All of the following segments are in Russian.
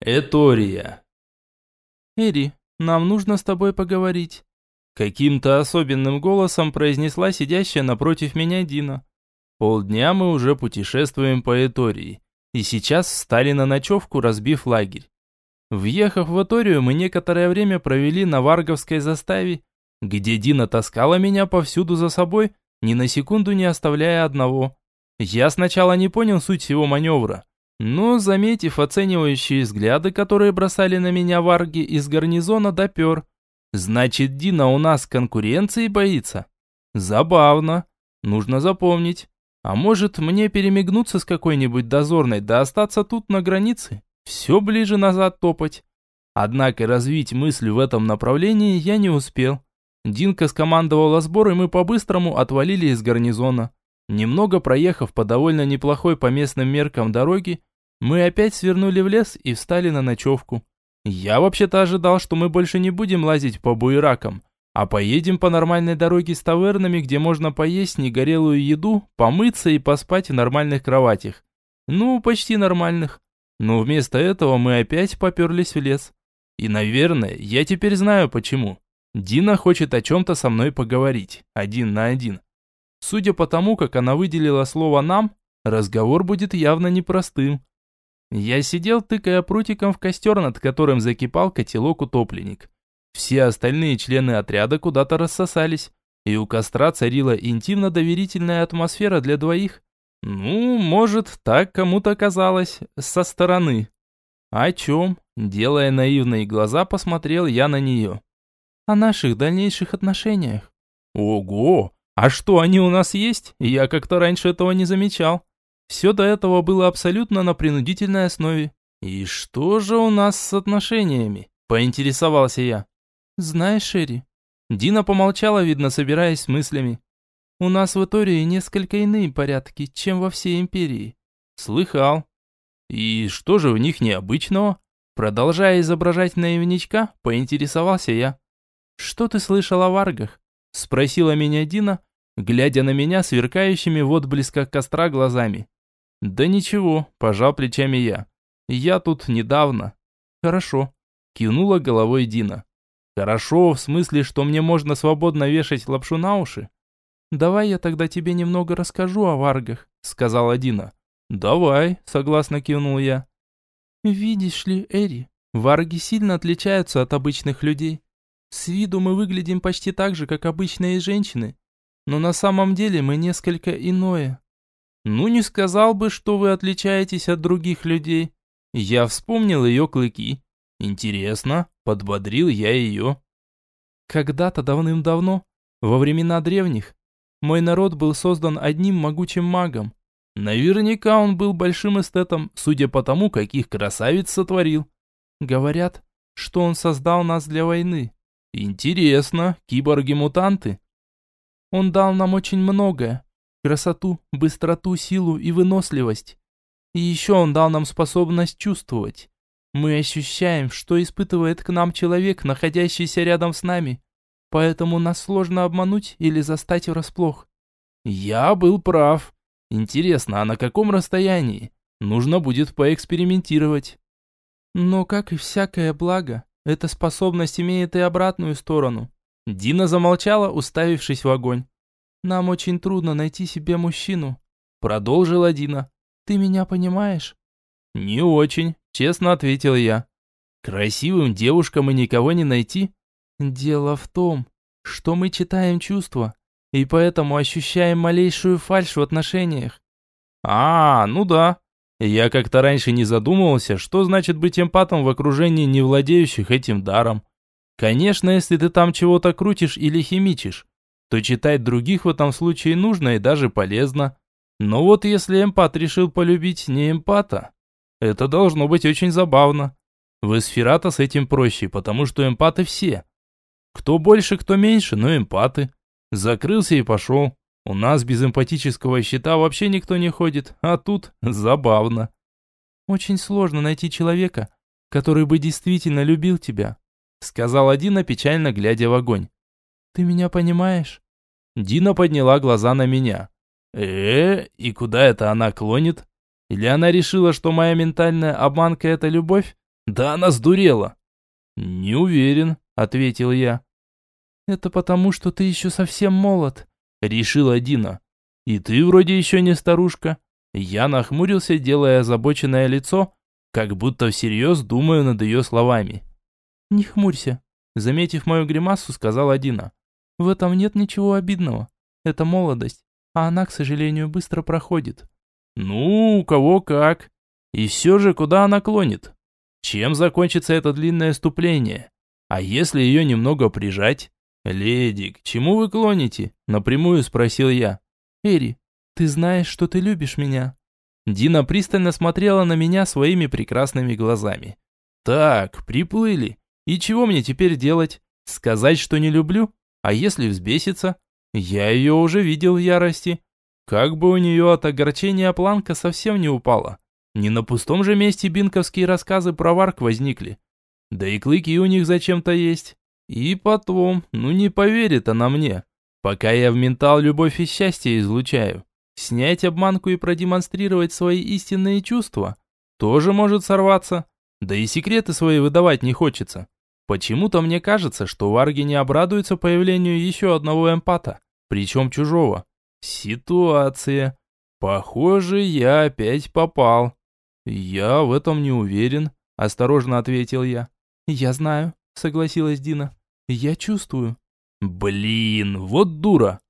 Этория. «Эри, нам нужно с тобой поговорить», – каким-то особенным голосом произнесла сидящая напротив меня Дина. Полдня мы уже путешествуем по Этории, и сейчас встали на ночевку, разбив лагерь. Въехав в Эторию, мы некоторое время провели на Варговской заставе, где Дина таскала меня повсюду за собой, ни на секунду не оставляя одного. Я сначала не понял суть всего маневра, но, заметив оценивающие взгляды, которые бросали на меня варги из гарнизона, допер. Значит, Дина у нас конкуренции боится? Забавно. Нужно запомнить. А может, мне перемигнуться с какой-нибудь дозорной, да остаться тут на границе? Все ближе назад топать. Однако развить мысль в этом направлении я не успел. Динка скомандовала сбор, и мы по-быстрому отвалили из гарнизона. Немного проехав по довольно неплохой по местным меркам дороге, мы опять свернули в лес и встали на ночевку. Я вообще-то ожидал, что мы больше не будем лазить по буеракам, а поедем по нормальной дороге с тавернами, где можно поесть негорелую еду, помыться и поспать в нормальных кроватях. Ну, почти нормальных. Но вместо этого мы опять поперлись в лес. И, наверное, я теперь знаю почему. Дина хочет о чем-то со мной поговорить, один на один. Судя по тому, как она выделила слово «нам», разговор будет явно непростым. Я сидел, тыкая прутиком в костер, над которым закипал котелок-утопленник. Все остальные члены отряда куда-то рассосались, и у костра царила интимно-доверительная атмосфера для двоих. Ну, может, так кому-то казалось, со стороны. О чем? Делая наивные глаза, посмотрел я на нее. О наших дальнейших отношениях. Ого! А что, они у нас есть? Я как-то раньше этого не замечал. Все до этого было абсолютно на принудительной основе. «И что же у нас с отношениями?» – поинтересовался я. «Знаешь, Шерри...» Дина помолчала, видно, собираясь с мыслями. «У нас в Итории несколько иные порядки, чем во всей империи». «Слыхал». «И что же в них необычного?» Продолжая изображать наивничка, поинтересовался я. «Что ты слышал о варгах?» Спросила меня Дина, глядя на меня сверкающими в отблесках костра глазами. «Да ничего», – пожал плечами я. «Я тут недавно». «Хорошо», – кивнула головой Дина. «Хорошо, в смысле, что мне можно свободно вешать лапшу на уши?» «Давай я тогда тебе немного расскажу о варгах», – сказала Дина. «Давай», – согласно кивнул я. «Видишь ли, Эри, варги сильно отличаются от обычных людей. С виду мы выглядим почти так же, как обычные женщины, но на самом деле мы несколько иное. Ну, не сказал бы, что вы отличаетесь от других людей. Я вспомнил ее клыки. Интересно, подбодрил я ее. Когда-то давным-давно, во времена древних, мой народ был создан одним могучим магом. Наверняка он был большим эстетом, судя по тому, каких красавиц сотворил. Говорят, что он создал нас для войны. Интересно, киборги-мутанты? Он дал нам очень многое, красоту, быстроту, силу и выносливость. И еще он дал нам способность чувствовать. Мы ощущаем, что испытывает к нам человек, находящийся рядом с нами. Поэтому нас сложно обмануть или застать врасплох. Я был прав. Интересно, а на каком расстоянии? Нужно будет поэкспериментировать. Но, как и всякое благо, эта способность имеет и обратную сторону. Дина замолчала, уставившись в огонь. Нам очень трудно найти себе мужчину», — продолжила Дина. «Ты меня понимаешь?» «Не очень», — честно ответил я. «Красивым девушкам и никого не найти?» «Дело в том, что мы читаем чувства, и поэтому ощущаем малейшую фальшь в отношениях». «А, ну да. Я как-то раньше не задумывался, что значит быть эмпатом в окружении не владеющих этим даром. Конечно, если ты там чего-то крутишь или химичишь, то читать других в этом случае нужно и даже полезно. Но вот если эмпат решил полюбить не эмпата, это должно быть очень забавно. В эсферата с этим проще, потому что эмпаты все. Кто больше, кто меньше, но эмпаты. Закрылся и пошел. У нас без эмпатического щита вообще никто не ходит, а тут забавно. Очень сложно найти человека, который бы действительно любил тебя, сказал Дина, печально глядя в огонь. Ты меня понимаешь?» Дина подняла глаза на меня. э и куда это она клонит? Или она решила, что моя ментальная обманка – это любовь? Да она сдурела. Не уверен, ответил я. Это потому, что ты еще совсем молод, решила Дина. И ты вроде еще не старушка. Я нахмурился, делая озабоченное лицо, как будто всерьез думаю над ее словами. «Не хмурься», — заметив мою гримасу, сказала Дина. «В этом нет ничего обидного. Это молодость, а она, к сожалению, быстро проходит». «Ну, у кого как. И все же, куда она клонит? Чем закончится это длинное ступление? А если ее немного прижать?» «Леди, к чему вы клоните?» – напрямую спросил я. «Эри, ты знаешь, что ты любишь меня?» Дина пристально смотрела на меня своими прекрасными глазами. «Так, приплыли. И чего мне теперь делать? Сказать, что не люблю? А если взбесится? Я ее уже видел в ярости. Как бы у нее от огорчения планка совсем не упала. Не на пустом же месте бинковские рассказы про варк возникли. Да и клыки у них зачем-то есть. И потом, ну не поверит она мне. Пока я в ментал любовь и счастье излучаю. Снять обманку и продемонстрировать свои истинные чувства тоже может сорваться. Да и секреты свои выдавать не хочется. Почему-то мне кажется, что варги не обрадуются появлению еще одного эмпата, причем чужого. Ситуация. Похоже, я опять попал. Я в этом не уверен, осторожно ответил я. Я знаю, согласилась Дина. Я чувствую. Блин, вот дура.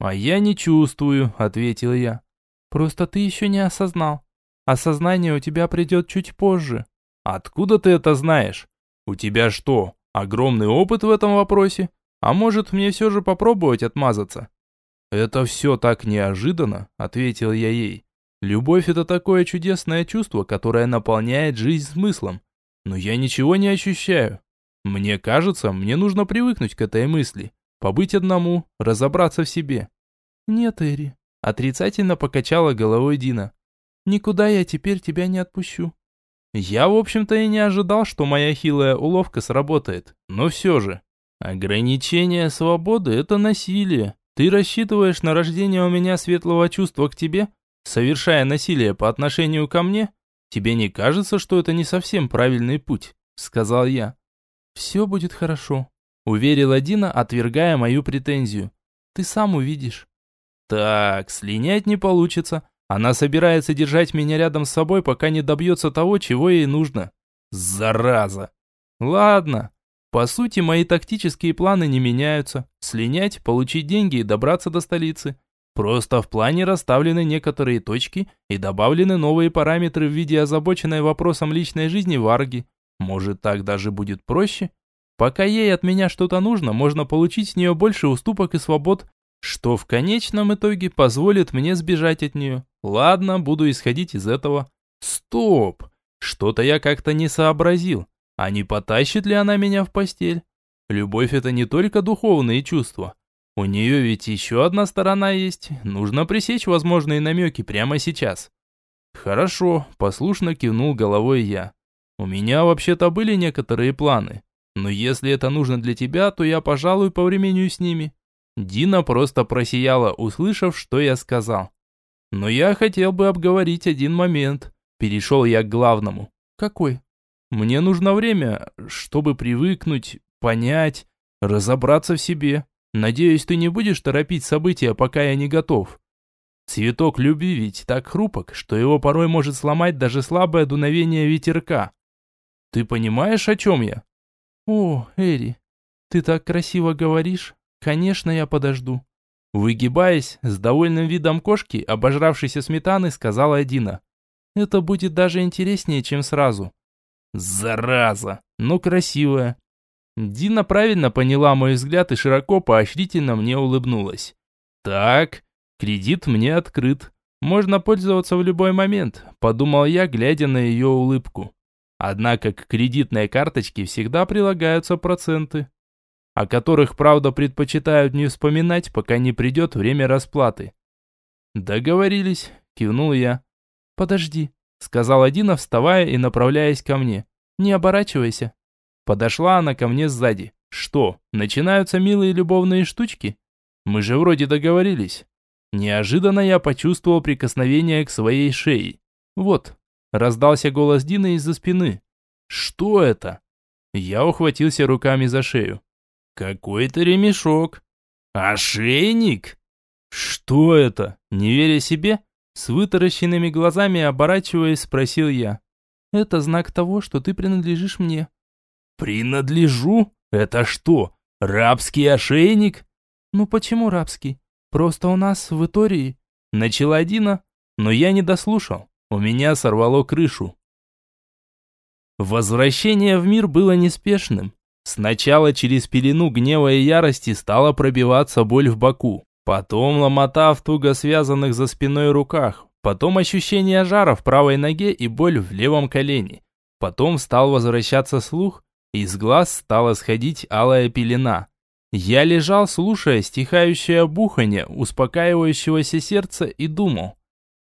А я не чувствую, ответил я. Просто ты еще не осознал. Осознание у тебя придет чуть позже. Откуда ты это знаешь? У тебя что, огромный опыт в этом вопросе? А может, мне все же попробовать отмазаться? Это все так неожиданно, ответил я ей. Любовь это такое чудесное чувство, которое наполняет жизнь смыслом. Но я ничего не ощущаю. Мне кажется, мне нужно привыкнуть к этой мысли, побыть одному, разобраться в себе. Нет, Эри, отрицательно покачала головой Дина. Никуда я теперь тебя не отпущу. Я, в общем-то, и не ожидал, что моя хилая уловка сработает. Но все же. Ограничение свободы – это насилие. Ты рассчитываешь на рождение у меня светлого чувства к тебе, совершая насилие по отношению ко мне? Тебе не кажется, что это не совсем правильный путь? Сказал я. Все будет хорошо, уверила Дина, отвергая мою претензию. Ты сам увидишь. Так, слинять не получится. Она собирается держать меня рядом с собой, пока не добьется того, чего ей нужно. Зараза! Ладно. По сути, мои тактические планы не меняются. Слинять, получить деньги и добраться до столицы. Просто в плане расставлены некоторые точки и добавлены новые параметры в виде озабоченной вопросом личной жизни Варги. Может, так даже будет проще? Пока ей от меня что-то нужно, можно получить с нее больше уступок и свобод, что в конечном итоге позволит мне сбежать от нее. Ладно, буду исходить из этого. Стоп! Что-то я как-то не сообразил. А не потащит ли она меня в постель? Любовь это не только духовные чувства. У нее ведь еще одна сторона есть. Нужно пресечь возможные намеки прямо сейчас. Хорошо, послушно кивнул головой я. У меня вообще-то были некоторые планы. Но если это нужно для тебя, то я, пожалуй, повременю с ними. Дина просто просияла, услышав, что я сказал. Но я хотел бы обговорить один момент. Перешел я к главному. Какой? Мне нужно время, чтобы привыкнуть, понять, разобраться в себе. Надеюсь, ты не будешь торопить события, пока я не готов. Цветок любви ведь так хрупок, что его порой может сломать даже слабое дуновение ветерка. Ты понимаешь, о чем я? О, Эри, ты так красиво говоришь. «Конечно, я подожду». Выгибаясь, с довольным видом кошки, обожравшейся сметаны, сказала Дина. «Это будет даже интереснее, чем сразу». «Зараза! Но красивая!» Дина правильно поняла мой взгляд и широко поощрительно мне улыбнулась. «Так, кредит мне открыт. Можно пользоваться в любой момент», – подумал я, глядя на ее улыбку. Однако к кредитной карточке всегда прилагаются проценты о которых, правда, предпочитают не вспоминать, пока не придет время расплаты. «Договорились», – кивнул я. «Подожди», – сказала Дина, вставая и направляясь ко мне. «Не оборачивайся». Подошла она ко мне сзади. «Что, начинаются милые любовные штучки? Мы же вроде договорились». Неожиданно я почувствовал прикосновение к своей шее. «Вот», – раздался голос Дины из-за спины. Что это? Я ухватился руками за шею. Какой-то ремешок. Ошейник? Что это? Не веря себе, с вытаращенными глазами оборачиваясь, спросил я. Это знак того, что ты принадлежишь мне. Принадлежу? Это что, рабский ошейник? Ну почему рабский? Просто у нас в Итории. Начала Дина, но я не дослушал. У меня сорвало крышу. Возвращение в мир было неспешным. Сначала через пелену гнева и ярости стала пробиваться боль в боку. Потом ломота в туго связанных за спиной руках. Потом ощущение жара в правой ноге и боль в левом колене. Потом стал возвращаться слух, из глаз стала сходить алая пелена. Я лежал, слушая стихающее бухание успокаивающегося сердца и думал.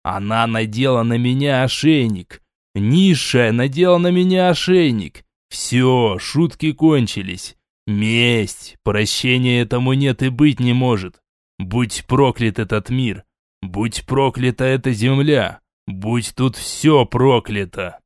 Она надела на меня ошейник. Низшая надела на меня ошейник. Все, шутки кончились. Месть, прощения этому нет и быть не может. Будь проклят этот мир. Будь проклята эта земля. Будь тут все проклято.